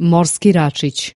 morski račić